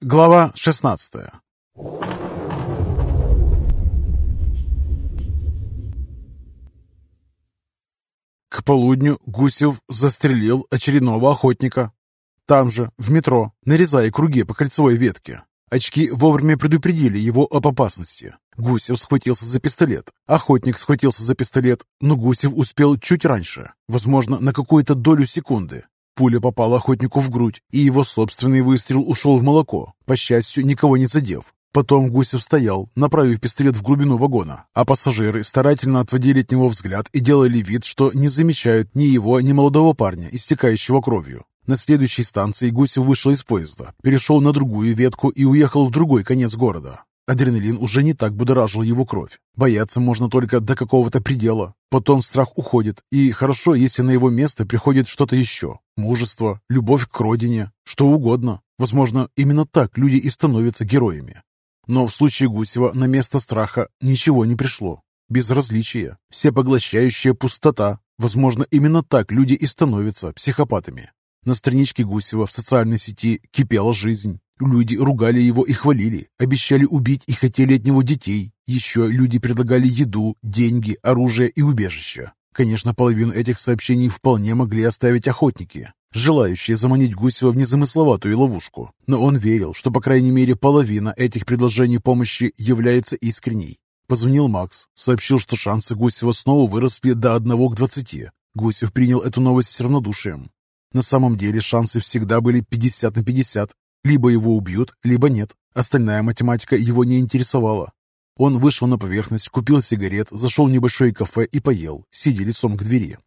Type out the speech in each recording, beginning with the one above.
Глава 16 К полудню Гусев застрелил очередного охотника. Там же, в метро, нарезая круги по кольцевой ветке. Очки вовремя предупредили его об опасности. Гусев схватился за пистолет. Охотник схватился за пистолет, но Гусев успел чуть раньше, возможно, на какую-то долю секунды. Пуля попала охотнику в грудь, и его собственный выстрел ушел в молоко, по счастью, никого не задев. Потом Гусев стоял, направив пистолет в глубину вагона, а пассажиры старательно отводили от него взгляд и делали вид, что не замечают ни его, ни молодого парня, истекающего кровью. На следующей станции Гусев вышел из поезда, перешел на другую ветку и уехал в другой конец города. Адреналин уже не так будоражил его кровь. Бояться можно только до какого-то предела. Потом страх уходит, и хорошо, если на его место приходит что-то еще. Мужество, любовь к родине, что угодно. Возможно, именно так люди и становятся героями. Но в случае Гусева на место страха ничего не пришло. Безразличие, всепоглощающая пустота. Возможно, именно так люди и становятся психопатами. На страничке Гусева в социальной сети кипела жизнь. Люди ругали его и хвалили, обещали убить и хотели от него детей. Еще люди предлагали еду, деньги, оружие и убежище. Конечно, половину этих сообщений вполне могли оставить охотники, желающие заманить Гусева в незамысловатую ловушку. Но он верил, что по крайней мере половина этих предложений помощи является искренней. Позвонил Макс, сообщил, что шансы Гусева снова выросли до одного к двадцати. Гусев принял эту новость с равнодушием. На самом деле шансы всегда были 50 на 50. Либо его убьют, либо нет. Остальная математика его не интересовала. Он вышел на поверхность, купил сигарет, зашел в небольшое кафе и поел, сидя лицом к двери.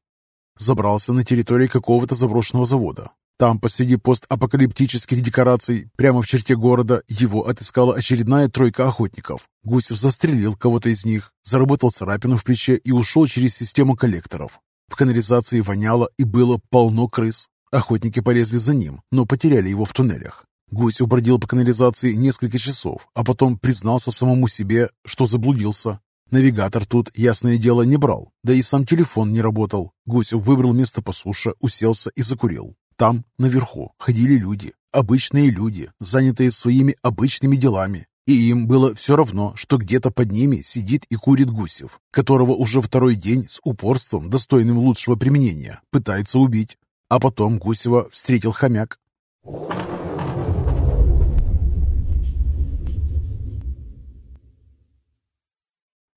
Забрался на территорию какого-то заброшенного завода. Там, посреди постапокалиптических декораций, прямо в черте города, его отыскала очередная тройка охотников. Гусев застрелил кого-то из них, заработал царапину в плече и ушел через систему коллекторов. В канализации воняло и было полно крыс. Охотники полезли за ним, но потеряли его в туннелях. Гусь убродил по канализации несколько часов, а потом признался самому себе, что заблудился. Навигатор тут, ясное дело, не брал, да и сам телефон не работал. Гусев выбрал место по суше, уселся и закурил. Там, наверху, ходили люди, обычные люди, занятые своими обычными делами. И им было все равно, что где-то под ними сидит и курит Гусев, которого уже второй день с упорством, достойным лучшего применения, пытается убить. А потом Гусева встретил хомяк.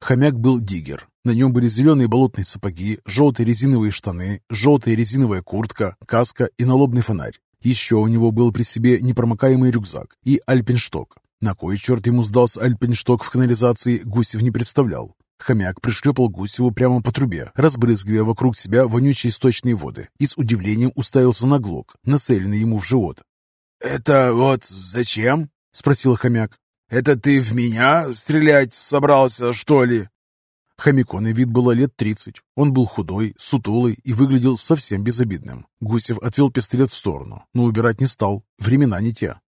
Хомяк был диггер. На нем были зеленые болотные сапоги, желтые резиновые штаны, желтая резиновая куртка, каска и налобный фонарь. Еще у него был при себе непромокаемый рюкзак и альпиншток. На кой черт ему сдался альпиншток в канализации, Гусев не представлял. Хомяк пришлепал Гусеву прямо по трубе, разбрызгивая вокруг себя вонючие источные воды, и с удивлением уставился на глок, нацеленный ему в живот. «Это вот зачем?» — спросил хомяк. «Это ты в меня стрелять собрался, что ли?» Хомяку на вид было лет тридцать. Он был худой, сутулый и выглядел совсем безобидным. Гусев отвел пистолет в сторону, но убирать не стал. Времена не те.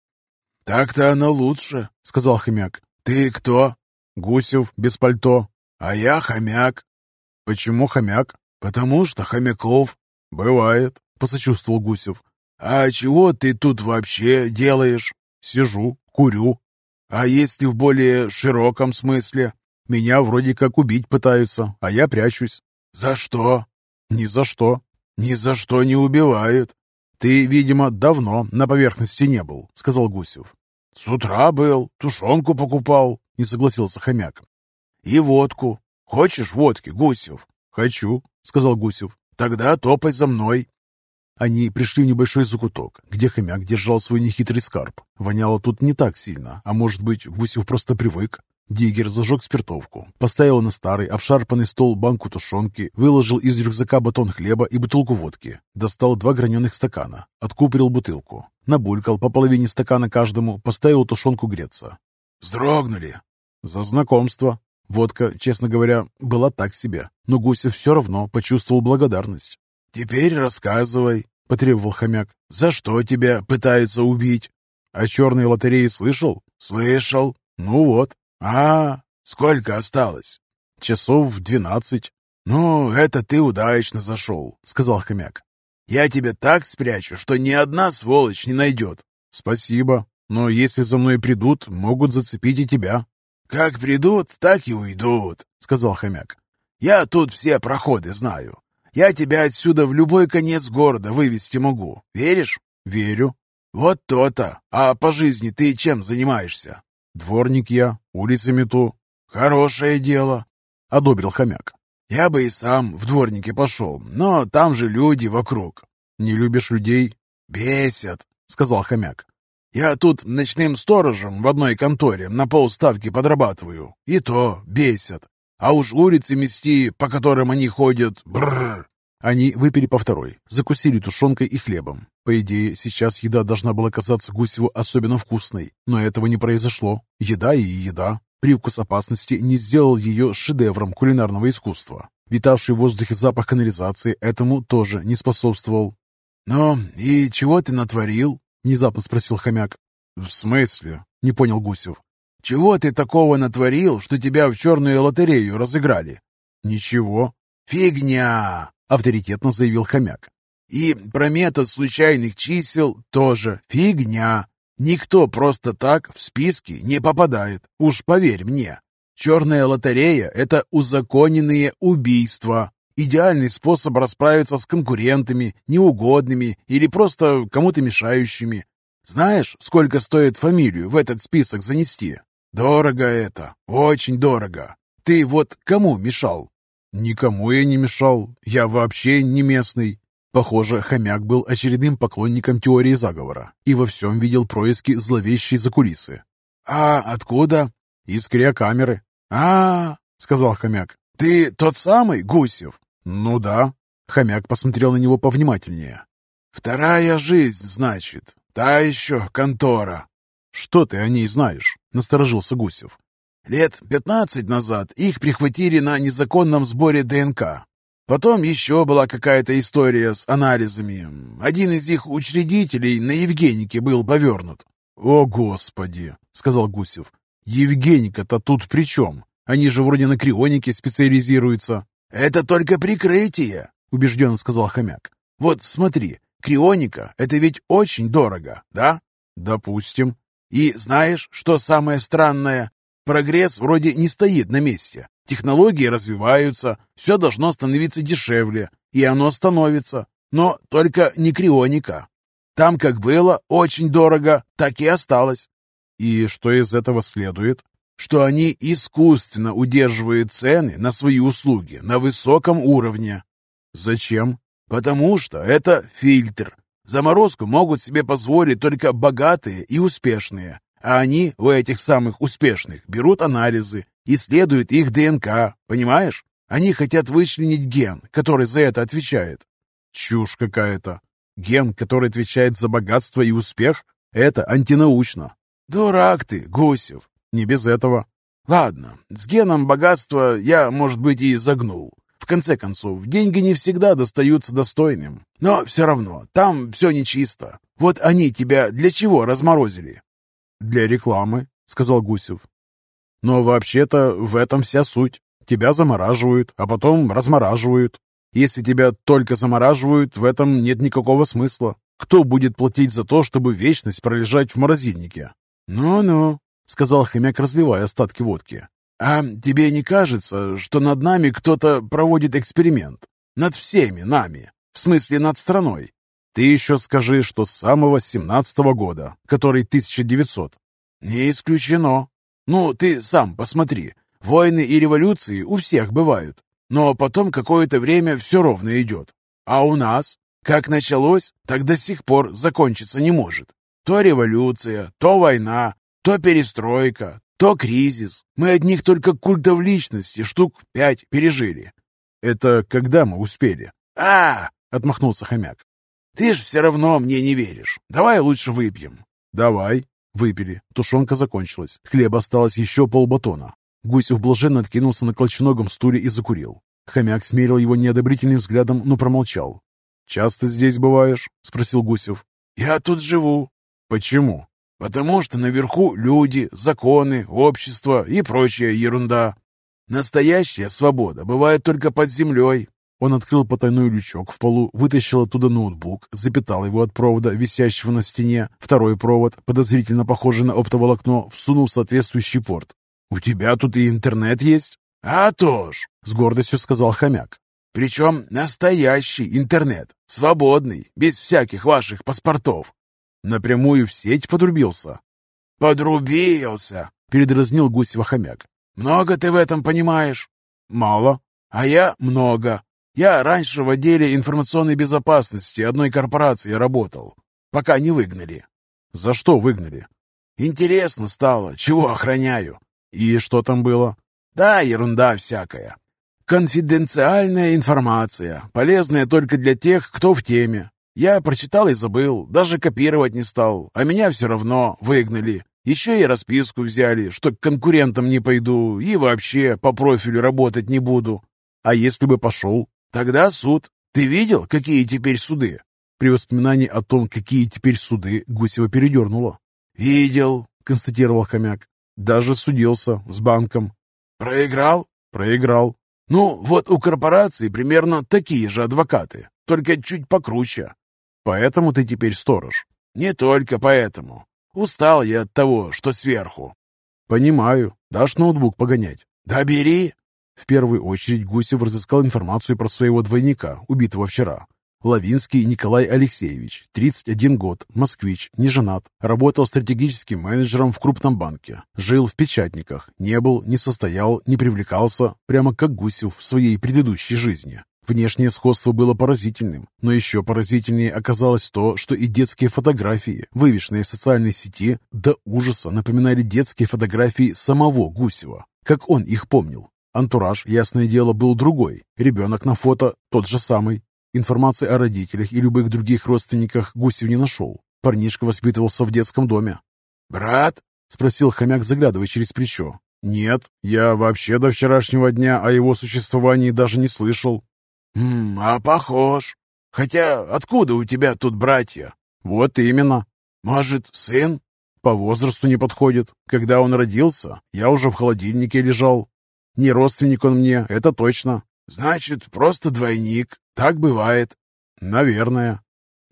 «Так-то оно лучше», — сказал хомяк. «Ты кто?» «Гусев, без пальто». «А я хомяк». «Почему хомяк?» «Потому что хомяков». «Бывает», — посочувствовал Гусев. «А чего ты тут вообще делаешь?» «Сижу, курю». «А если в более широком смысле?» «Меня вроде как убить пытаются, а я прячусь». «За что?» «Ни за что». «Ни за что не убивают». «Ты, видимо, давно на поверхности не был», — сказал Гусев. «С утра был, тушенку покупал», — не согласился хомяк. «И водку. Хочешь водки, Гусев?» «Хочу», — сказал Гусев. «Тогда топай за мной». Они пришли в небольшой закуток, где хомяк держал свой нехитрый скарб. Воняло тут не так сильно, а может быть, Гусев просто привык. Диггер зажег спиртовку, поставил на старый обшарпанный стол банку тушенки, выложил из рюкзака батон хлеба и бутылку водки, достал два граненых стакана, откупорил бутылку, набулькал по половине стакана каждому, поставил тушенку греться. «Вздрогнули!» «За знакомство!» Водка, честно говоря, была так себе, но Гусев все равно почувствовал благодарность. «Теперь рассказывай», — потребовал хомяк. «За что тебя пытаются убить?» «О черной лотерее слышал?» «Слышал». «Ну вот». «А, сколько осталось?» «Часов двенадцать». «Ну, это ты удачно зашел», — сказал хомяк. «Я тебя так спрячу, что ни одна сволочь не найдет». «Спасибо». Но если за мной придут, могут зацепить и тебя». «Как придут, так и уйдут», — сказал хомяк. «Я тут все проходы знаю. Я тебя отсюда в любой конец города вывести могу. Веришь?» «Верю». «Вот то-то. А по жизни ты чем занимаешься?» «Дворник я, улицы мету». «Хорошее дело», — одобрил хомяк. «Я бы и сам в дворнике пошел, но там же люди вокруг». «Не любишь людей?» «Бесят», — сказал хомяк. «Я тут ночным сторожем в одной конторе на полставки подрабатываю, и то бесят. А уж улицы мести, по которым они ходят, бррр. Они выпили по второй, закусили тушенкой и хлебом. По идее, сейчас еда должна была казаться Гусеву особенно вкусной, но этого не произошло. Еда и еда. Привкус опасности не сделал ее шедевром кулинарного искусства. Витавший в воздухе запах канализации этому тоже не способствовал. «Ну, и чего ты натворил?» — внезапно спросил хомяк. «В смысле?» — не понял Гусев. «Чего ты такого натворил, что тебя в черную лотерею разыграли?» «Ничего». «Фигня!» — авторитетно заявил хомяк. «И про метод случайных чисел тоже фигня. Никто просто так в списки не попадает, уж поверь мне. Черная лотерея — это узаконенные убийства. Идеальный способ расправиться с конкурентами, неугодными или просто кому-то мешающими. Знаешь, сколько стоит фамилию в этот список занести? Дорого это, очень дорого. Ты вот кому мешал? Никому я не мешал. Я вообще не местный. Похоже, хомяк был очередным поклонником теории заговора и во всем видел происки зловещей закулисы. «А откуда?» «Из криокамеры». «А, — сказал хомяк, — ты тот самый Гусев?» «Ну да». Хомяк посмотрел на него повнимательнее. «Вторая жизнь, значит. Та еще контора». «Что ты о ней знаешь?» — насторожился Гусев. «Лет пятнадцать назад их прихватили на незаконном сборе ДНК. Потом еще была какая-то история с анализами. Один из их учредителей на Евгенике был повернут». «О, Господи!» — сказал Гусев. «Евгеника-то тут при чем? Они же вроде на крионике специализируются». «Это только прикрытие», — убежденно сказал хомяк. «Вот смотри, крионика — это ведь очень дорого, да?» «Допустим. И знаешь, что самое странное? Прогресс вроде не стоит на месте. Технологии развиваются, все должно становиться дешевле, и оно становится. Но только не крионика. Там как было очень дорого, так и осталось. И что из этого следует? Что они искусственно удерживают цены на свои услуги на высоком уровне. Зачем? Потому что это фильтр. Заморозку могут себе позволить только богатые и успешные, а они у этих самых успешных берут анализы, исследуют их ДНК, понимаешь? Они хотят вычленить ген, который за это отвечает. Чушь какая-то. Ген, который отвечает за богатство и успех, это антинаучно. Дурак ты, Гусев. Не без этого. Ладно, с геном богатства я, может быть, и загнул. В конце концов, деньги не всегда достаются достойным. Но все равно, там все нечисто. Вот они тебя для чего разморозили? Для рекламы, сказал Гусев. Но вообще-то в этом вся суть. Тебя замораживают, а потом размораживают. Если тебя только замораживают, в этом нет никакого смысла. Кто будет платить за то, чтобы вечность пролежать в морозильнике? «Ну-ну», — сказал хомяк, разливая остатки водки. «А тебе не кажется, что над нами кто-то проводит эксперимент? Над всеми нами? В смысле, над страной?» «Ты еще скажи, что с самого семнадцатого года, который 1900». «Не исключено. Ну, ты сам посмотри. Войны и революции у всех бывают. Но потом какое-то время все ровно идет. А у нас? Как началось, так до сих пор закончиться не может. То революция, то война, то перестройка, то кризис. Мы одних только культов личности штук пять пережили. Это когда мы успели? А, отмахнулся хомяк. Ты ж все равно мне не веришь. Давай лучше выпьем. Давай. Выпили. Тушенка закончилась. Хлеба осталось еще полбатона. Гусев блаженно откинулся на колченогом стуле и закурил. Хомяк смерил его неодобрительным взглядом, но промолчал. «Часто здесь бываешь?» — спросил Гусев. «Я тут живу». «Почему?» Потому что наверху люди, законы, общество и прочая ерунда. Настоящая свобода бывает только под землей. Он открыл потайной лючок в полу, вытащил оттуда ноутбук, запитал его от провода, висящего на стене. Второй провод, подозрительно похожий на оптоволокно, всунул в соответствующий порт. «У тебя тут и интернет есть?» «А то ж!» — с гордостью сказал хомяк. «Причем настоящий интернет, свободный, без всяких ваших паспортов». «Напрямую в сеть подрубился?» «Подрубился!» — передразнил Гусева хомяк. «Много ты в этом понимаешь?» «Мало». «А я много. Я раньше в отделе информационной безопасности одной корпорации работал, пока не выгнали. За что выгнали? Интересно стало, чего охраняю. И что там было? Да, ерунда всякая. Конфиденциальная информация, полезная только для тех, кто в теме. Я прочитал и забыл, даже копировать не стал, а меня все равно выгнали. Еще и расписку взяли, что к конкурентам не пойду и вообще по профилю работать не буду. А если бы пошел? Тогда суд. Ты видел, какие теперь суды? При воспоминании о том, какие теперь суды, Гусева передернуло. «Видел», — констатировал хомяк. «Даже судился с банком». «Проиграл?» «Проиграл». «Ну, вот у корпорации примерно такие же адвокаты, только чуть покруче». «Поэтому ты теперь сторож?» «Не только поэтому. Устал я от того, что сверху». «Понимаю. Дашь ноутбук погонять?» «Да бери. В первую очередь Гусев разыскал информацию про своего двойника, убитого вчера. Лавинский Николай Алексеевич, 31 год, москвич, не женат, работал стратегическим менеджером в крупном банке, жил в печатниках, не был, не состоял, не привлекался, прямо как Гусев в своей предыдущей жизни. Внешнее сходство было поразительным, но еще поразительнее оказалось то, что и детские фотографии, вывешенные в социальной сети, до ужаса напоминали детские фотографии самого Гусева, как он их помнил. Антураж, ясное дело, был другой. Ребенок на фото тот же самый. Информации о родителях и любых других родственниках Гусев не нашел. Парнишка воспитывался в детском доме. «Брат?» — спросил хомяк, заглядывая через плечо. «Нет, я вообще до вчерашнего дня о его существовании даже не слышал». «Хм, а похож. Хотя откуда у тебя тут братья?» «Вот именно. Может, сын?» «По возрасту не подходит. Когда он родился, я уже в холодильнике лежал. Не родственник он мне, это точно. Значит, просто двойник. Так бывает. Наверное.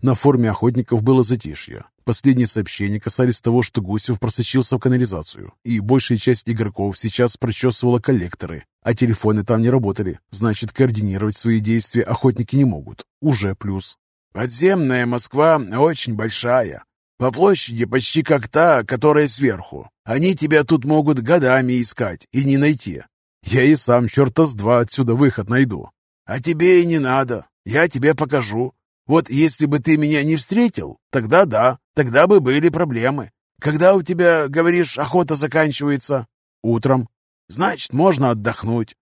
На форуме охотников было затишье. Последние сообщения касались того, что Гусев просочился в канализацию, и большая часть игроков сейчас прочесывала коллекторы, а телефоны там не работали, значит, координировать свои действия охотники не могут. Уже плюс. «Подземная Москва очень большая. По площади почти как та, которая сверху. Они тебя тут могут годами искать и не найти. Я и сам черта с два отсюда выход найду. А тебе и не надо. Я тебе покажу. Вот если бы ты меня не встретил, тогда да, тогда бы были проблемы. Когда у тебя, говоришь, охота заканчивается? Утром. Значит, можно отдохнуть.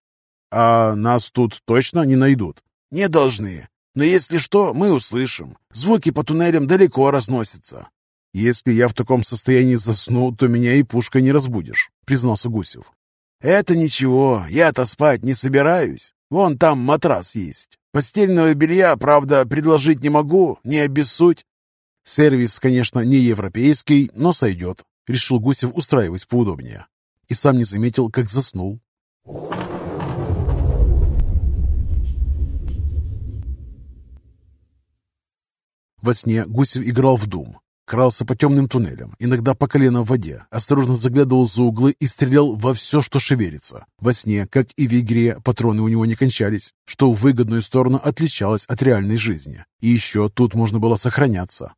А нас тут точно не найдут? Не должны. Но если что, мы услышим. Звуки по туннелям далеко разносятся. Если я в таком состоянии засну, то меня и пушкой не разбудишь, признался Гусев. «Это ничего, я-то спать не собираюсь. Вон там матрас есть. Постельного белья, правда, предложить не могу, не обессудь». «Сервис, конечно, не европейский, но сойдет», — решил Гусев устраивать поудобнее. И сам не заметил, как заснул. Во сне Гусев играл в Дум, Крался по темным туннелям, иногда по колено в воде, осторожно заглядывал за углы и стрелял во все, что шевелится. Во сне, как и в игре, патроны у него не кончались, что в выгодную сторону отличалось от реальной жизни. И еще тут можно было сохраняться.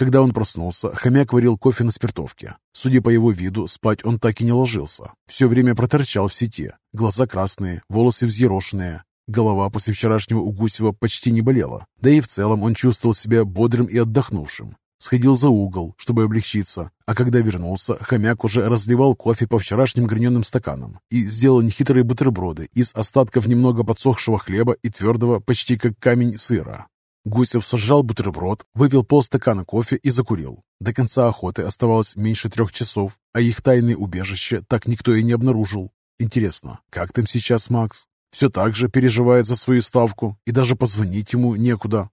Когда он проснулся, хомяк варил кофе на спиртовке. Судя по его виду, спать он так и не ложился. Все время проторчал в сети. Глаза красные, волосы взъерошенные. Голова после вчерашнего у Гусева почти не болела. Да и в целом он чувствовал себя бодрым и отдохнувшим. Сходил за угол, чтобы облегчиться, а когда вернулся, хомяк уже разливал кофе по вчерашним граненым стаканам и сделал нехитрые бутерброды из остатков немного подсохшего хлеба и твердого, почти как камень, сыра. Гусев сожрал бутерброд, выпил полстакана кофе и закурил. До конца охоты оставалось меньше трех часов, а их тайное убежище так никто и не обнаружил. Интересно, как там сейчас Макс? Все так же переживает за свою ставку, и даже позвонить ему некуда.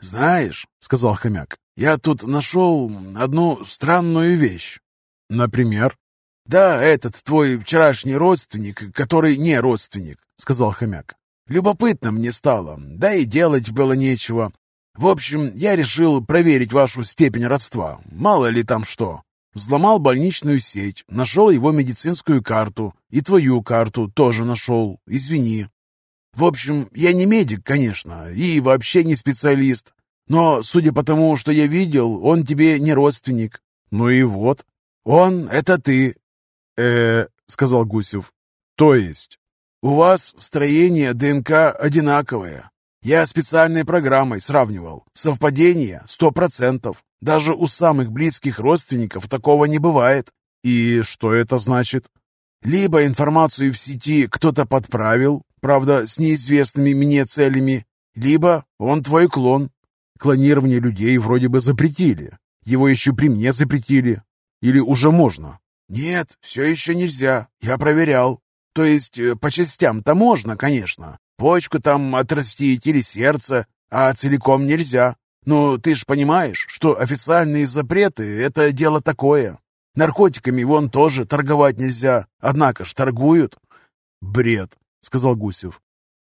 «Знаешь», — сказал хомяк, — «я тут нашел одну странную вещь». Например? Да, этот твой вчерашний родственник, который не родственник, сказал хомяк. Любопытно мне стало, да и делать было нечего. В общем, я решил проверить вашу степень родства. Мало ли там что. Взломал больничную сеть, нашел его медицинскую карту. И твою карту тоже нашел. Извини. В общем, я не медик, конечно, и вообще не специалист. Но, судя по тому, что я видел, он тебе не родственник. Ну и вот. Он — это ты. э сказал Гусев. То есть? У вас строение ДНК одинаковое. Я специальной программой сравнивал. Совпадение сто процентов. Даже у самых близких родственников такого не бывает. И что это значит? Либо информацию в сети кто-то подправил, правда, с неизвестными мне целями, либо он твой клон. Клонирование людей вроде бы запретили. Его еще при мне запретили. Или уже можно? Нет, все еще нельзя. Я проверял. То есть э, по частям-то можно, конечно. Почку там отрастить или сердце, а целиком нельзя. Но ты ж понимаешь, что официальные запреты — это дело такое. Наркотиками вон тоже торговать нельзя, однако ж торгуют. Бред, сказал Гусев.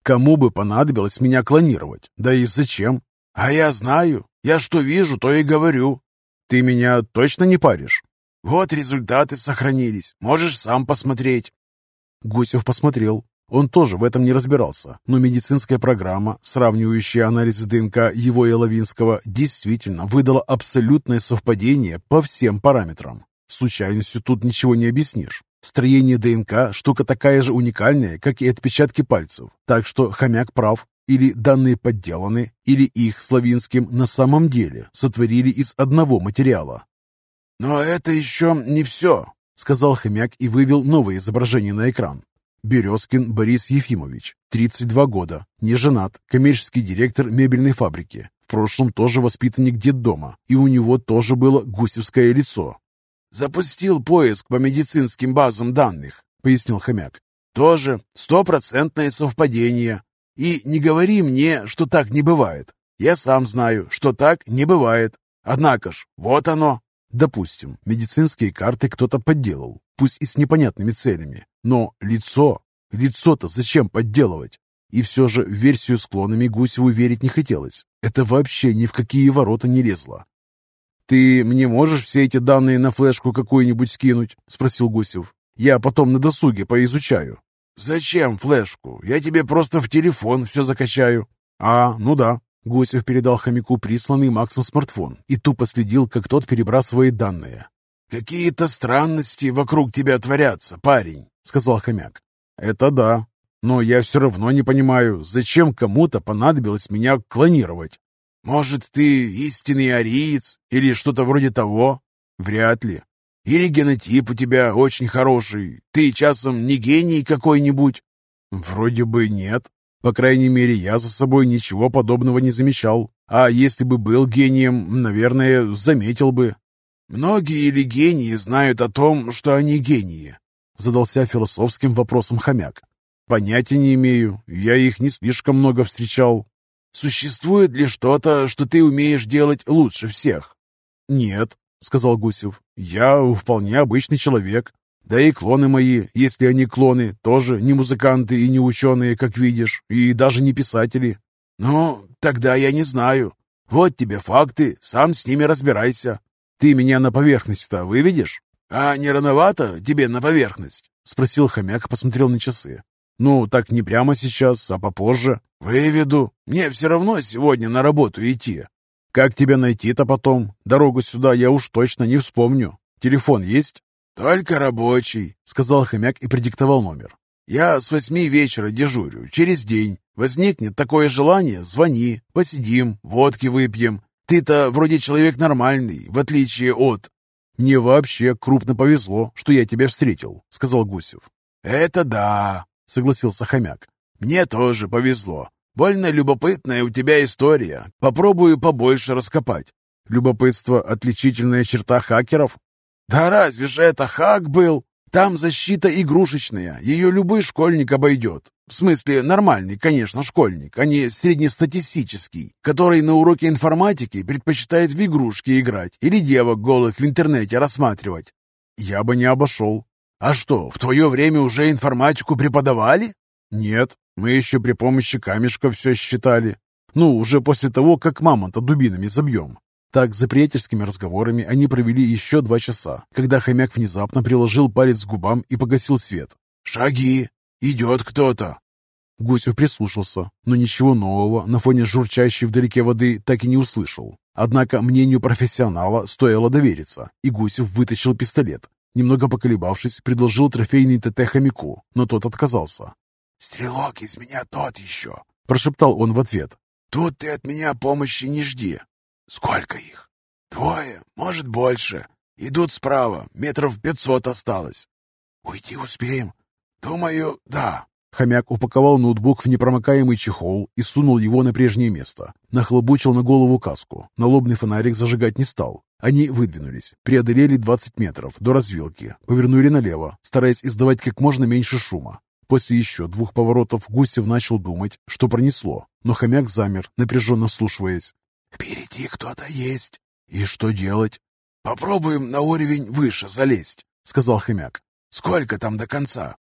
Кому бы понадобилось меня клонировать? Да и зачем? А я знаю. Я что вижу, то и говорю. Ты меня точно не паришь? Вот результаты сохранились. Можешь сам посмотреть. Гусев посмотрел. Он тоже в этом не разбирался, но медицинская программа, сравнивающая анализы ДНК его и Лавинского, действительно выдала абсолютное совпадение по всем параметрам. Случайностью тут ничего не объяснишь. Строение ДНК – штука такая же уникальная, как и отпечатки пальцев. Так что хомяк прав. Или данные подделаны, или их с Лавинским на самом деле сотворили из одного материала. «Но это еще не все», — сказал хомяк и вывел новое изображение на экран. Березкин Борис Ефимович, 32 года, не женат, коммерческий директор мебельной фабрики. В прошлом тоже воспитанник детдома, и у него тоже было гусевское лицо. «Запустил поиск по медицинским базам данных», — пояснил хомяк. «Тоже стопроцентное совпадение. И не говори мне, что так не бывает. Я сам знаю, что так не бывает. Однако ж, вот оно». Допустим, медицинские карты кто-то подделал, пусть и с непонятными целями. Но лицо... Лицо-то зачем подделывать? И все же в версию с клонами Гусеву верить не хотелось. Это вообще ни в какие ворота не лезло. «Ты мне можешь все эти данные на флешку какую-нибудь скинуть?» — спросил Гусев. «Я потом на досуге поизучаю». «Зачем флешку? Я тебе просто в телефон все закачаю». «А, ну да». Гусев передал хомяку присланный Максом смартфон и тупо следил, как тот перебрасывает данные. «Какие-то странности вокруг тебя творятся, парень», — сказал хомяк. «Это да. Но я все равно не понимаю, зачем кому-то понадобилось меня клонировать. Может, ты истинный ариец или что-то вроде того? Вряд ли. Или генотип у тебя очень хороший. Ты часом не гений какой-нибудь?» «Вроде бы нет. По крайней мере, я за собой ничего подобного не замечал. А если бы был гением, наверное, заметил бы. «Многие ли гении знают о том, что они гении?» Задался философским вопросом хомяк. «Понятия не имею. Я их не слишком много встречал». «Существует ли что-то, что ты умеешь делать лучше всех?» «Нет», — сказал Гусев. «Я вполне обычный человек. Да и клоны мои, если они клоны, тоже не музыканты и не ученые, как видишь, и даже не писатели». «Ну, тогда я не знаю. Вот тебе факты, сам с ними разбирайся. Ты меня на поверхность-то выведешь? А не рановато тебе на поверхность? Спросил хомяк, посмотрел на часы. Ну, так не прямо сейчас, а попозже. Выведу. Мне все равно сегодня на работу идти. Как тебя найти-то потом? Дорогу сюда я уж точно не вспомню. Телефон есть? Только рабочий, сказал хомяк и продиктовал номер. Я с восьми вечера дежурю, через день. Возникнет такое желание, звони, посидим, водки выпьем. Ты-то вроде человек нормальный, в отличие от...» «Мне вообще крупно повезло, что я тебя встретил», — сказал Гусев. «Это да», — согласился хомяк. «Мне тоже повезло. Больно любопытная у тебя история. Попробую побольше раскопать». «Любопытство — отличительная черта хакеров?» «Да разве же это хак был? Там защита игрушечная, ее любой школьник обойдет. В смысле, нормальный, конечно, школьник, а не среднестатистический, который на уроке информатики предпочитает в игрушки играть или девок голых в интернете рассматривать. я бы не обошел. А что, в твое время уже информатику преподавали? Нет, мы еще при помощи камешка все считали. Ну, уже после того, как мамонта дубинами забьем. Так, за приятельскими разговорами они провели еще два часа, когда хомяк внезапно приложил палец к губам и погасил свет. «Шаги! Идет кто-то!» Гусев прислушался, но ничего нового на фоне журчащей вдалеке воды так и не услышал. Однако мнению профессионала стоило довериться, и Гусев вытащил пистолет. Немного поколебавшись, предложил трофейный ТТ хомяку, но тот отказался. «Стрелок из меня тот еще!» – прошептал он в ответ. «Тут ты от меня помощи не жди. Сколько их? Двое, может, больше. Идут справа, метров пятьсот осталось. Уйти успеем? Думаю, да». Хомяк упаковал ноутбук в непромокаемый чехол и сунул его на прежнее место. Нахлобучил на голову каску. Налобный фонарик зажигать не стал. Они выдвинулись, преодолели 20 метров до развилки, повернули налево, стараясь издавать как можно меньше шума. После еще двух поворотов Гусев начал думать, что пронесло, но хомяк замер, напряженно вслушиваясь. «Впереди кто-то есть. И что делать? Попробуем на уровень выше залезть», — сказал хомяк. «Сколько там до конца?»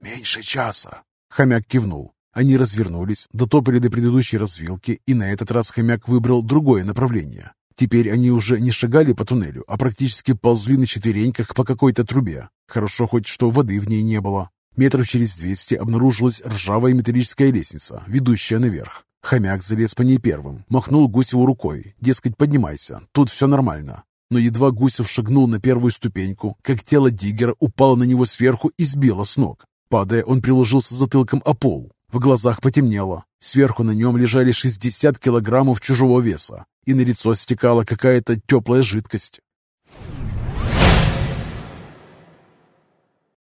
«Меньше часа». Хомяк кивнул. Они развернулись, дотопали до предыдущей развилки, и на этот раз хомяк выбрал другое направление. Теперь они уже не шагали по туннелю, а практически ползли на четвереньках по какой-то трубе. Хорошо хоть, что воды в ней не было. Метров через двести обнаружилась ржавая металлическая лестница, ведущая наверх. Хомяк залез по ней первым, махнул Гусеву рукой, дескать, поднимайся, тут все нормально. Но едва Гусев шагнул на первую ступеньку, как тело Диггера упало на него сверху и сбило с ног. Падая, он приложился затылком о пол. В глазах потемнело. Сверху на нем лежали 60 килограммов чужого веса, и на лицо стекала какая-то теплая жидкость.